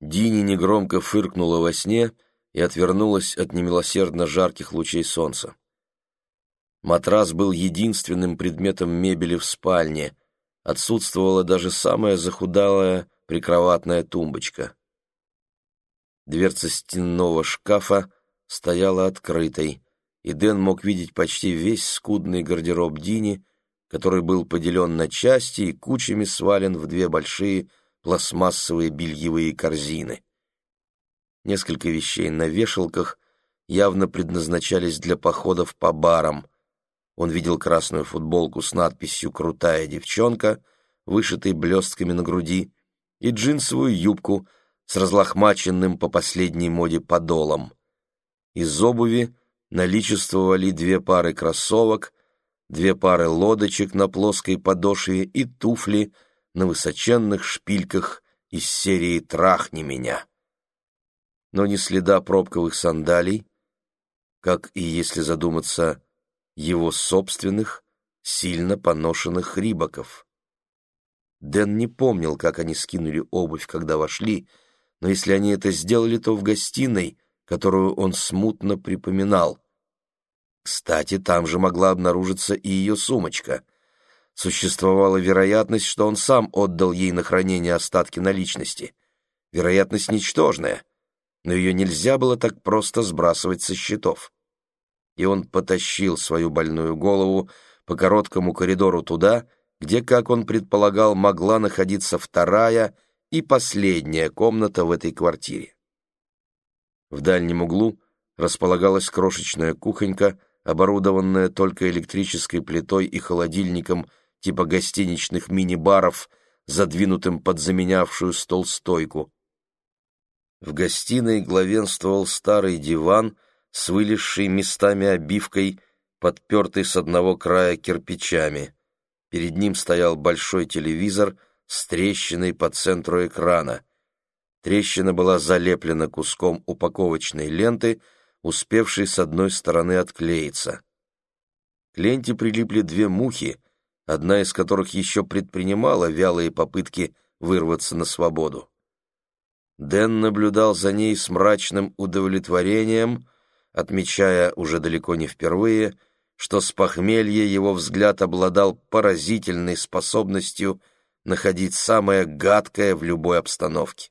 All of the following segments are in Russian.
Дини негромко фыркнула во сне и отвернулась от немилосердно жарких лучей солнца. Матрас был единственным предметом мебели в спальне, отсутствовала даже самая захудалая прикроватная тумбочка. Дверца стенного шкафа стояла открытой, и Дэн мог видеть почти весь скудный гардероб Дини, который был поделен на части и кучами свален в две большие пластмассовые бельевые корзины. Несколько вещей на вешалках явно предназначались для походов по барам. Он видел красную футболку с надписью «Крутая девчонка», вышитой блестками на груди, и джинсовую юбку с разлохмаченным по последней моде подолом. Из обуви наличествовали две пары кроссовок, две пары лодочек на плоской подошве и туфли на высоченных шпильках из серии «Трахни меня». Но ни следа пробковых сандалий, как и, если задуматься, его собственных, сильно поношенных рибаков. Дэн не помнил, как они скинули обувь, когда вошли, но если они это сделали, то в гостиной, которую он смутно припоминал. Кстати, там же могла обнаружиться и ее сумочка. Существовала вероятность, что он сам отдал ей на хранение остатки наличности. Вероятность ничтожная, но ее нельзя было так просто сбрасывать со счетов. И он потащил свою больную голову по короткому коридору туда, где, как он предполагал, могла находиться вторая и последняя комната в этой квартире. В дальнем углу располагалась крошечная кухонька, оборудованная только электрической плитой и холодильником типа гостиничных мини-баров, задвинутым под заменявшую стол стойку. В гостиной главенствовал старый диван с вылезшей местами обивкой, подпертой с одного края кирпичами. Перед ним стоял большой телевизор с трещиной по центру экрана. Трещина была залеплена куском упаковочной ленты, успевшей с одной стороны отклеиться. К ленте прилипли две мухи, одна из которых еще предпринимала вялые попытки вырваться на свободу. Дэн наблюдал за ней с мрачным удовлетворением, отмечая уже далеко не впервые, что с похмелья его взгляд обладал поразительной способностью находить самое гадкое в любой обстановке.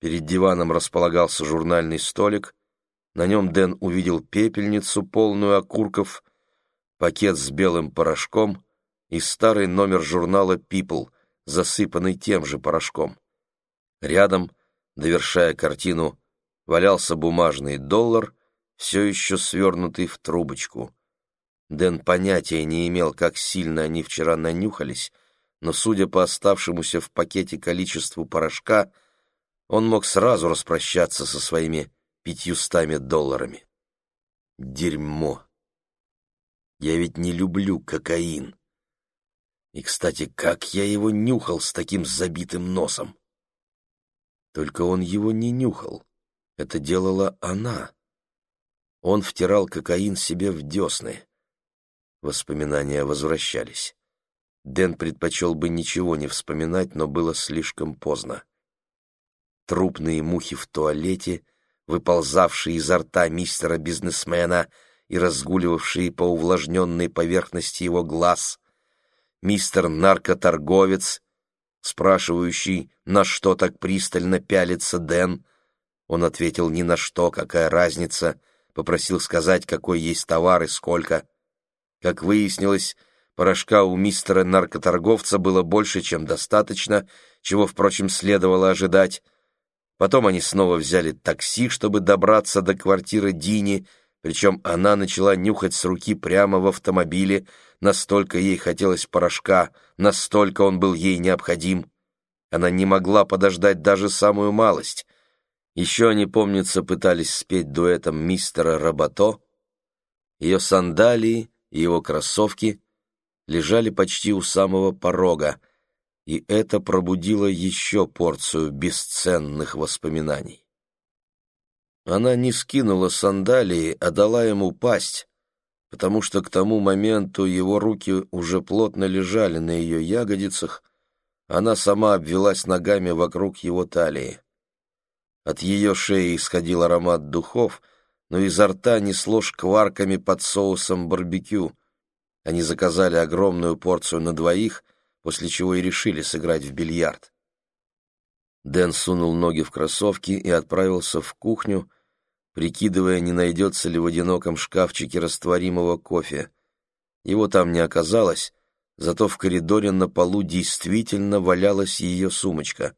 Перед диваном располагался журнальный столик, на нем Дэн увидел пепельницу, полную окурков, пакет с белым порошком и старый номер журнала People, засыпанный тем же порошком. Рядом, довершая картину, валялся бумажный доллар, все еще свернутый в трубочку. Дэн понятия не имел, как сильно они вчера нанюхались, но, судя по оставшемуся в пакете количеству порошка, он мог сразу распрощаться со своими пятьюстами долларами. Дерьмо. Я ведь не люблю кокаин. И, кстати, как я его нюхал с таким забитым носом? Только он его не нюхал. Это делала она. Он втирал кокаин себе в десны. Воспоминания возвращались. Дэн предпочел бы ничего не вспоминать, но было слишком поздно. Трупные мухи в туалете, выползавшие изо рта мистера-бизнесмена и разгуливавшие по увлажненной поверхности его глаз, мистер-наркоторговец, спрашивающий, на что так пристально пялится Дэн. Он ответил ни на что, какая разница, попросил сказать, какой есть товар и сколько. Как выяснилось, порошка у мистера-наркоторговца было больше, чем достаточно, чего, впрочем, следовало ожидать. Потом они снова взяли такси, чтобы добраться до квартиры Дини, причем она начала нюхать с руки прямо в автомобиле, настолько ей хотелось порошка, настолько он был ей необходим. Она не могла подождать даже самую малость. Еще они, помнится, пытались спеть дуэтом мистера Рабато. Ее сандалии и его кроссовки лежали почти у самого порога, и это пробудило еще порцию бесценных воспоминаний. Она не скинула сандалии, а дала ему пасть, потому что к тому моменту его руки уже плотно лежали на ее ягодицах, она сама обвелась ногами вокруг его талии. От ее шеи исходил аромат духов, но изо рта несло шкварками под соусом барбекю. Они заказали огромную порцию на двоих, после чего и решили сыграть в бильярд. Дэн сунул ноги в кроссовки и отправился в кухню, прикидывая, не найдется ли в одиноком шкафчике растворимого кофе. Его там не оказалось, зато в коридоре на полу действительно валялась ее сумочка.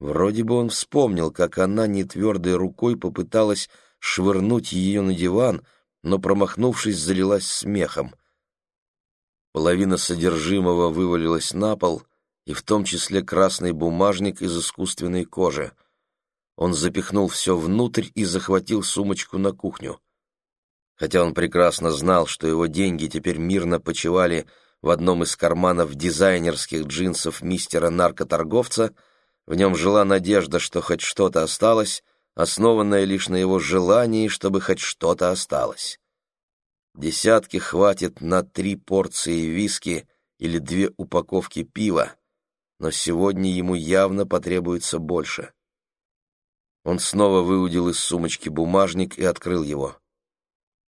Вроде бы он вспомнил, как она нетвердой рукой попыталась швырнуть ее на диван, но, промахнувшись, залилась смехом. Половина содержимого вывалилась на пол, и в том числе красный бумажник из искусственной кожи. Он запихнул все внутрь и захватил сумочку на кухню. Хотя он прекрасно знал, что его деньги теперь мирно почивали в одном из карманов дизайнерских джинсов мистера-наркоторговца, в нем жила надежда, что хоть что-то осталось, основанная лишь на его желании, чтобы хоть что-то осталось. Десятки хватит на три порции виски или две упаковки пива, но сегодня ему явно потребуется больше. Он снова выудил из сумочки бумажник и открыл его.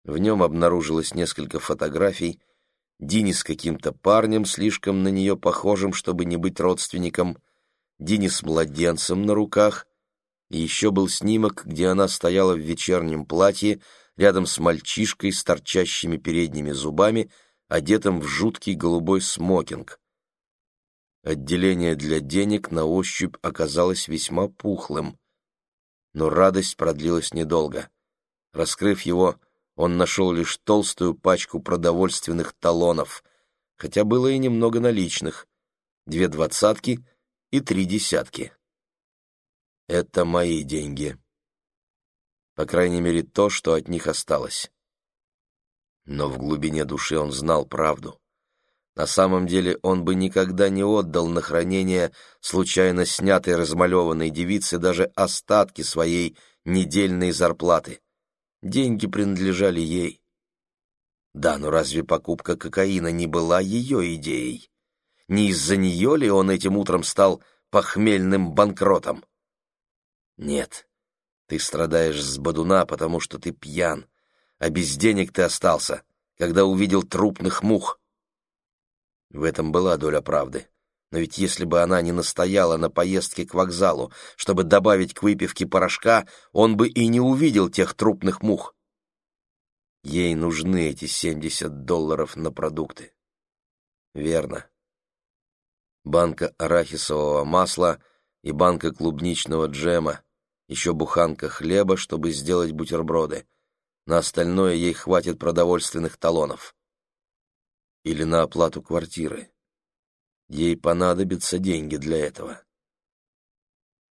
В нем обнаружилось несколько фотографий, Дини с каким-то парнем, слишком на нее похожим, чтобы не быть родственником, Дини с младенцем на руках, и еще был снимок, где она стояла в вечернем платье рядом с мальчишкой с торчащими передними зубами, одетым в жуткий голубой смокинг. Отделение для денег на ощупь оказалось весьма пухлым, но радость продлилась недолго. Раскрыв его, он нашел лишь толстую пачку продовольственных талонов, хотя было и немного наличных, две двадцатки и три десятки. Это мои деньги. По крайней мере, то, что от них осталось. Но в глубине души он знал правду. На самом деле он бы никогда не отдал на хранение случайно снятой размалеванной девице даже остатки своей недельной зарплаты. Деньги принадлежали ей. Да, но разве покупка кокаина не была ее идеей? Не из-за нее ли он этим утром стал похмельным банкротом? Нет, ты страдаешь с бодуна, потому что ты пьян, а без денег ты остался, когда увидел трупных мух. В этом была доля правды. Но ведь если бы она не настояла на поездке к вокзалу, чтобы добавить к выпивке порошка, он бы и не увидел тех трупных мух. Ей нужны эти семьдесят долларов на продукты. Верно. Банка арахисового масла и банка клубничного джема, еще буханка хлеба, чтобы сделать бутерброды. На остальное ей хватит продовольственных талонов или на оплату квартиры. Ей понадобятся деньги для этого.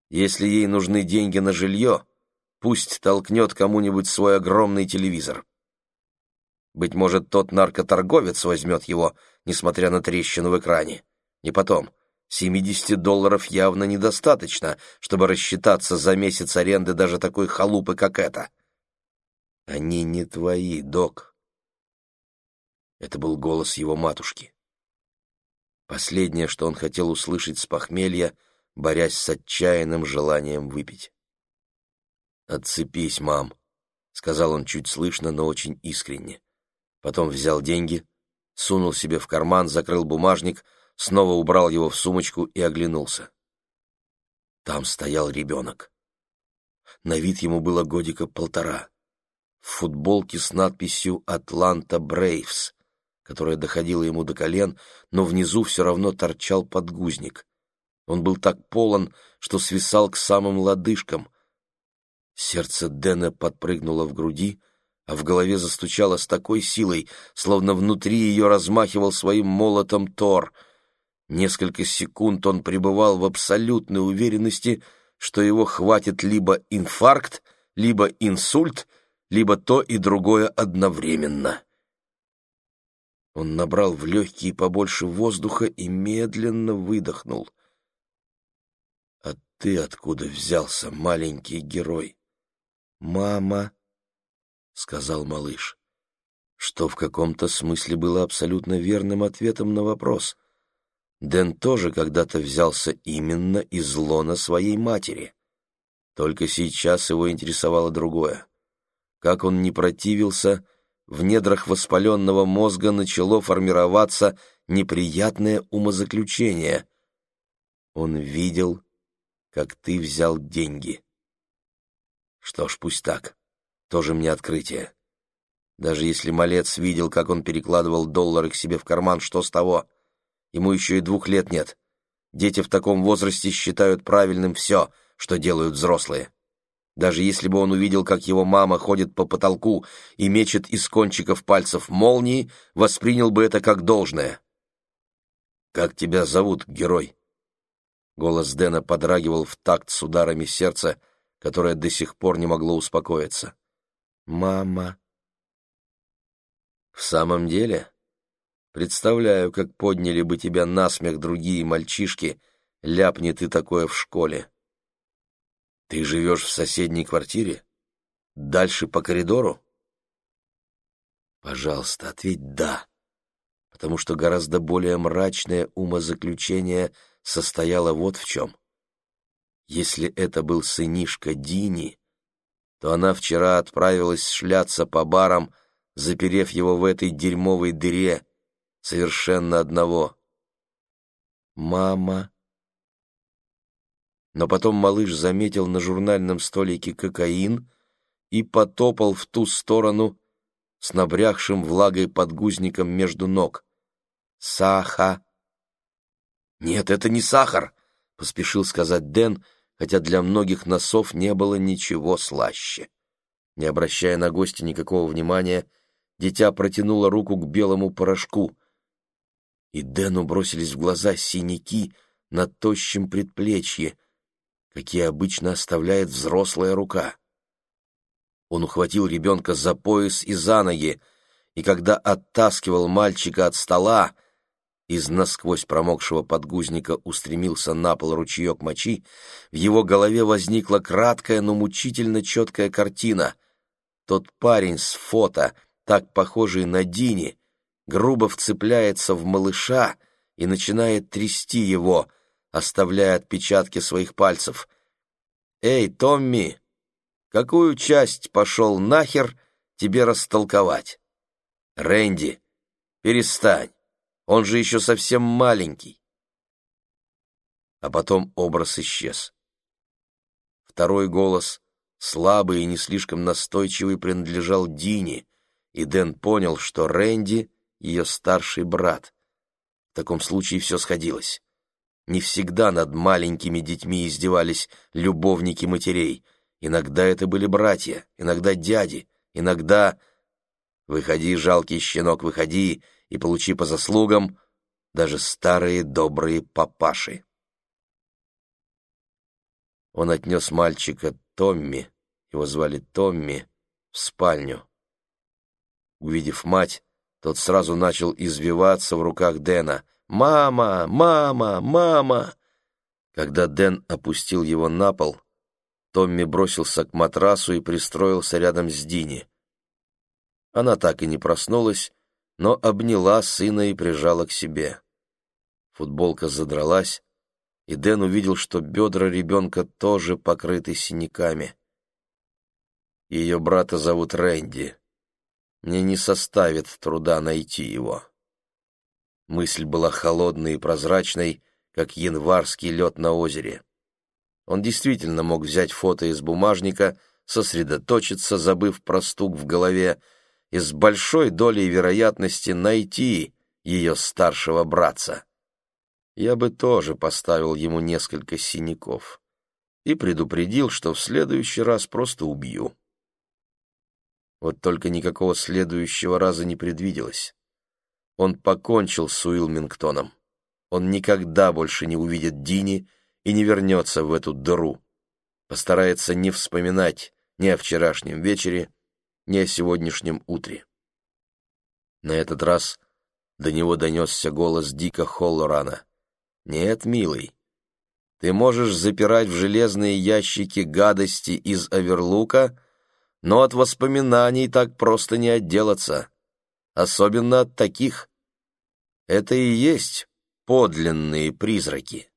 Если ей нужны деньги на жилье, пусть толкнет кому-нибудь свой огромный телевизор. Быть может, тот наркоторговец возьмет его, несмотря на трещину в экране. Не потом. 70 долларов явно недостаточно, чтобы рассчитаться за месяц аренды даже такой халупы, как эта. Они не твои, док. Это был голос его матушки. Последнее, что он хотел услышать с похмелья, борясь с отчаянным желанием выпить. «Отцепись, мам», — сказал он чуть слышно, но очень искренне. Потом взял деньги, сунул себе в карман, закрыл бумажник, снова убрал его в сумочку и оглянулся. Там стоял ребенок. На вид ему было годика полтора. В футболке с надписью «Атланта Брейвс», которая доходила ему до колен, но внизу все равно торчал подгузник. Он был так полон, что свисал к самым лодыжкам. Сердце Дэна подпрыгнуло в груди, а в голове застучало с такой силой, словно внутри ее размахивал своим молотом Тор. Несколько секунд он пребывал в абсолютной уверенности, что его хватит либо инфаркт, либо инсульт, либо то и другое одновременно. Он набрал в легкие побольше воздуха и медленно выдохнул. «А ты откуда взялся, маленький герой?» «Мама», — сказал малыш, что в каком-то смысле было абсолютно верным ответом на вопрос. Дэн тоже когда-то взялся именно из лона своей матери. Только сейчас его интересовало другое. Как он не противился, в недрах воспаленного мозга начало формироваться неприятное умозаключение. Он видел, как ты взял деньги. Что ж, пусть так. Тоже мне открытие. Даже если малец видел, как он перекладывал доллары к себе в карман, что с того? Ему еще и двух лет нет. Дети в таком возрасте считают правильным все, что делают взрослые. Даже если бы он увидел, как его мама ходит по потолку и мечет из кончиков пальцев молнии, воспринял бы это как должное. «Как тебя зовут, герой?» Голос Дэна подрагивал в такт с ударами сердца, которое до сих пор не могло успокоиться. «Мама». «В самом деле?» Представляю, как подняли бы тебя на смех другие мальчишки, ляпни ты такое в школе. Ты живешь в соседней квартире? Дальше по коридору? Пожалуйста, ответь «да», потому что гораздо более мрачное умозаключение состояло вот в чем. Если это был сынишка Дини, то она вчера отправилась шляться по барам, заперев его в этой дерьмовой дыре, совершенно одного. «Мама», но потом малыш заметил на журнальном столике кокаин и потопал в ту сторону с набрякшим влагой подгузником между ног. «Саха!» «Нет, это не сахар!» — поспешил сказать Дэн, хотя для многих носов не было ничего слаще. Не обращая на гостя никакого внимания, дитя протянуло руку к белому порошку, и Дэну бросились в глаза синяки на тощем предплечье — какие обычно оставляет взрослая рука. Он ухватил ребенка за пояс и за ноги, и когда оттаскивал мальчика от стола, из насквозь промокшего подгузника устремился на пол ручеек мочи, в его голове возникла краткая, но мучительно четкая картина. Тот парень с фото, так похожий на Дини, грубо вцепляется в малыша и начинает трясти его — оставляя отпечатки своих пальцев. «Эй, Томми, какую часть пошел нахер тебе растолковать?» «Рэнди, перестань, он же еще совсем маленький». А потом образ исчез. Второй голос, слабый и не слишком настойчивый, принадлежал Дине, и Дэн понял, что Рэнди — ее старший брат. В таком случае все сходилось. Не всегда над маленькими детьми издевались любовники матерей. Иногда это были братья, иногда дяди, иногда... Выходи, жалкий щенок, выходи и получи по заслугам даже старые добрые папаши. Он отнес мальчика Томми, его звали Томми, в спальню. Увидев мать, тот сразу начал извиваться в руках Дэна — «Мама! Мама! Мама!» Когда Дэн опустил его на пол, Томми бросился к матрасу и пристроился рядом с Дини. Она так и не проснулась, но обняла сына и прижала к себе. Футболка задралась, и Дэн увидел, что бедра ребенка тоже покрыты синяками. Ее брата зовут Рэнди. Мне не составит труда найти его. Мысль была холодной и прозрачной, как январский лед на озере. Он действительно мог взять фото из бумажника, сосредоточиться, забыв про стук в голове, и с большой долей вероятности найти ее старшего братца. Я бы тоже поставил ему несколько синяков и предупредил, что в следующий раз просто убью. Вот только никакого следующего раза не предвиделось. Он покончил с Уилмингтоном. Он никогда больше не увидит Дини и не вернется в эту дыру. Постарается не вспоминать ни о вчерашнем вечере, ни о сегодняшнем утре. На этот раз до него донесся голос Дика Холлорана. «Нет, милый, ты можешь запирать в железные ящики гадости из Аверлука, но от воспоминаний так просто не отделаться, особенно от таких, это и есть подлинные призраки.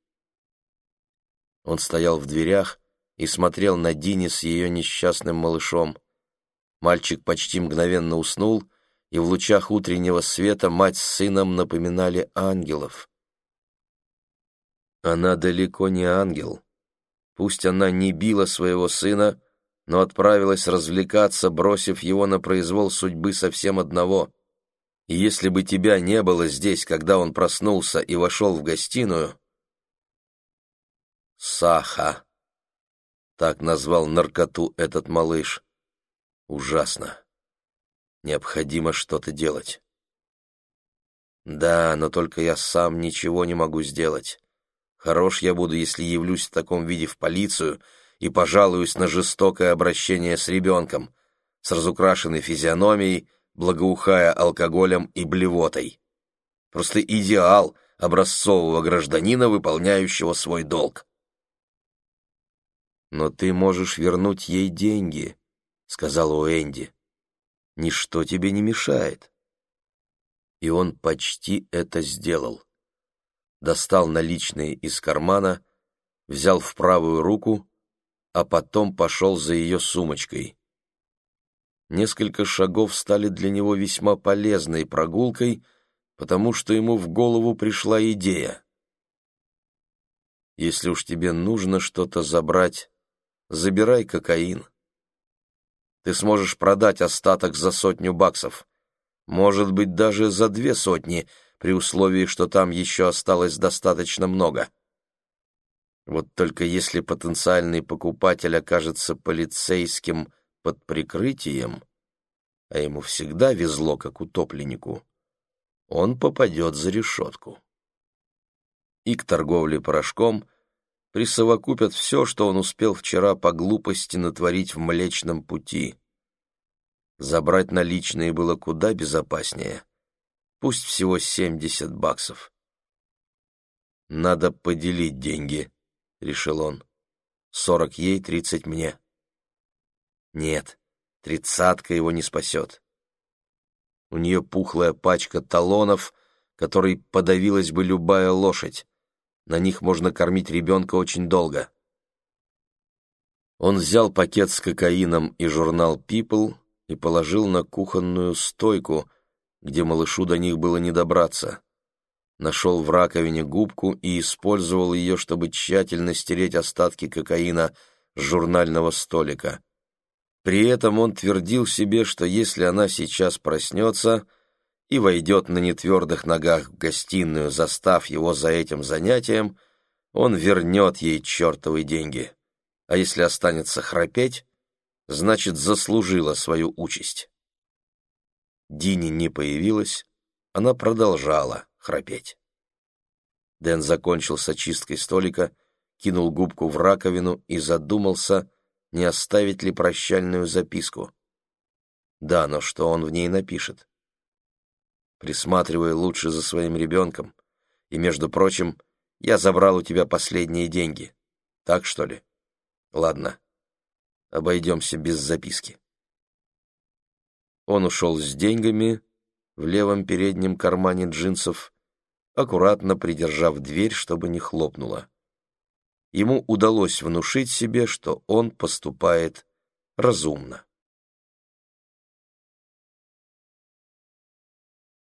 Он стоял в дверях и смотрел на Дини с ее несчастным малышом. Мальчик почти мгновенно уснул, и в лучах утреннего света мать с сыном напоминали ангелов. Она далеко не ангел. Пусть она не била своего сына, но отправилась развлекаться, бросив его на произвол судьбы совсем одного. И если бы тебя не было здесь, когда он проснулся и вошел в гостиную... Саха. Так назвал наркоту этот малыш. Ужасно. Необходимо что-то делать. Да, но только я сам ничего не могу сделать. Хорош я буду, если явлюсь в таком виде в полицию и пожалуюсь на жестокое обращение с ребенком, с разукрашенной физиономией, благоухая алкоголем и блевотой. Просто идеал образцового гражданина, выполняющего свой долг. «Но ты можешь вернуть ей деньги», — сказал Уэнди. «Ничто тебе не мешает». И он почти это сделал достал наличные из кармана, взял в правую руку, а потом пошел за ее сумочкой. Несколько шагов стали для него весьма полезной прогулкой, потому что ему в голову пришла идея. «Если уж тебе нужно что-то забрать, забирай кокаин. Ты сможешь продать остаток за сотню баксов, может быть, даже за две сотни, при условии, что там еще осталось достаточно много. Вот только если потенциальный покупатель окажется полицейским под прикрытием, а ему всегда везло как утопленнику, он попадет за решетку. И к торговле порошком присовокупят все, что он успел вчера по глупости натворить в Млечном пути. Забрать наличные было куда безопаснее пусть всего семьдесят баксов. «Надо поделить деньги», — решил он. «Сорок ей, тридцать мне». Нет, тридцатка его не спасет. У нее пухлая пачка талонов, которой подавилась бы любая лошадь. На них можно кормить ребенка очень долго. Он взял пакет с кокаином и журнал People и положил на кухонную стойку, где малышу до них было не добраться. Нашел в раковине губку и использовал ее, чтобы тщательно стереть остатки кокаина с журнального столика. При этом он твердил себе, что если она сейчас проснется и войдет на нетвердых ногах в гостиную, застав его за этим занятием, он вернет ей чертовы деньги. А если останется храпеть, значит, заслужила свою участь. Дини не появилась, она продолжала храпеть. Дэн закончил с очисткой столика, кинул губку в раковину и задумался, не оставить ли прощальную записку. Да, но что он в ней напишет? Присматривай лучше за своим ребенком, и, между прочим, я забрал у тебя последние деньги. Так, что ли? Ладно, обойдемся без записки. Он ушел с деньгами в левом переднем кармане джинсов, аккуратно придержав дверь, чтобы не хлопнула. Ему удалось внушить себе, что он поступает разумно.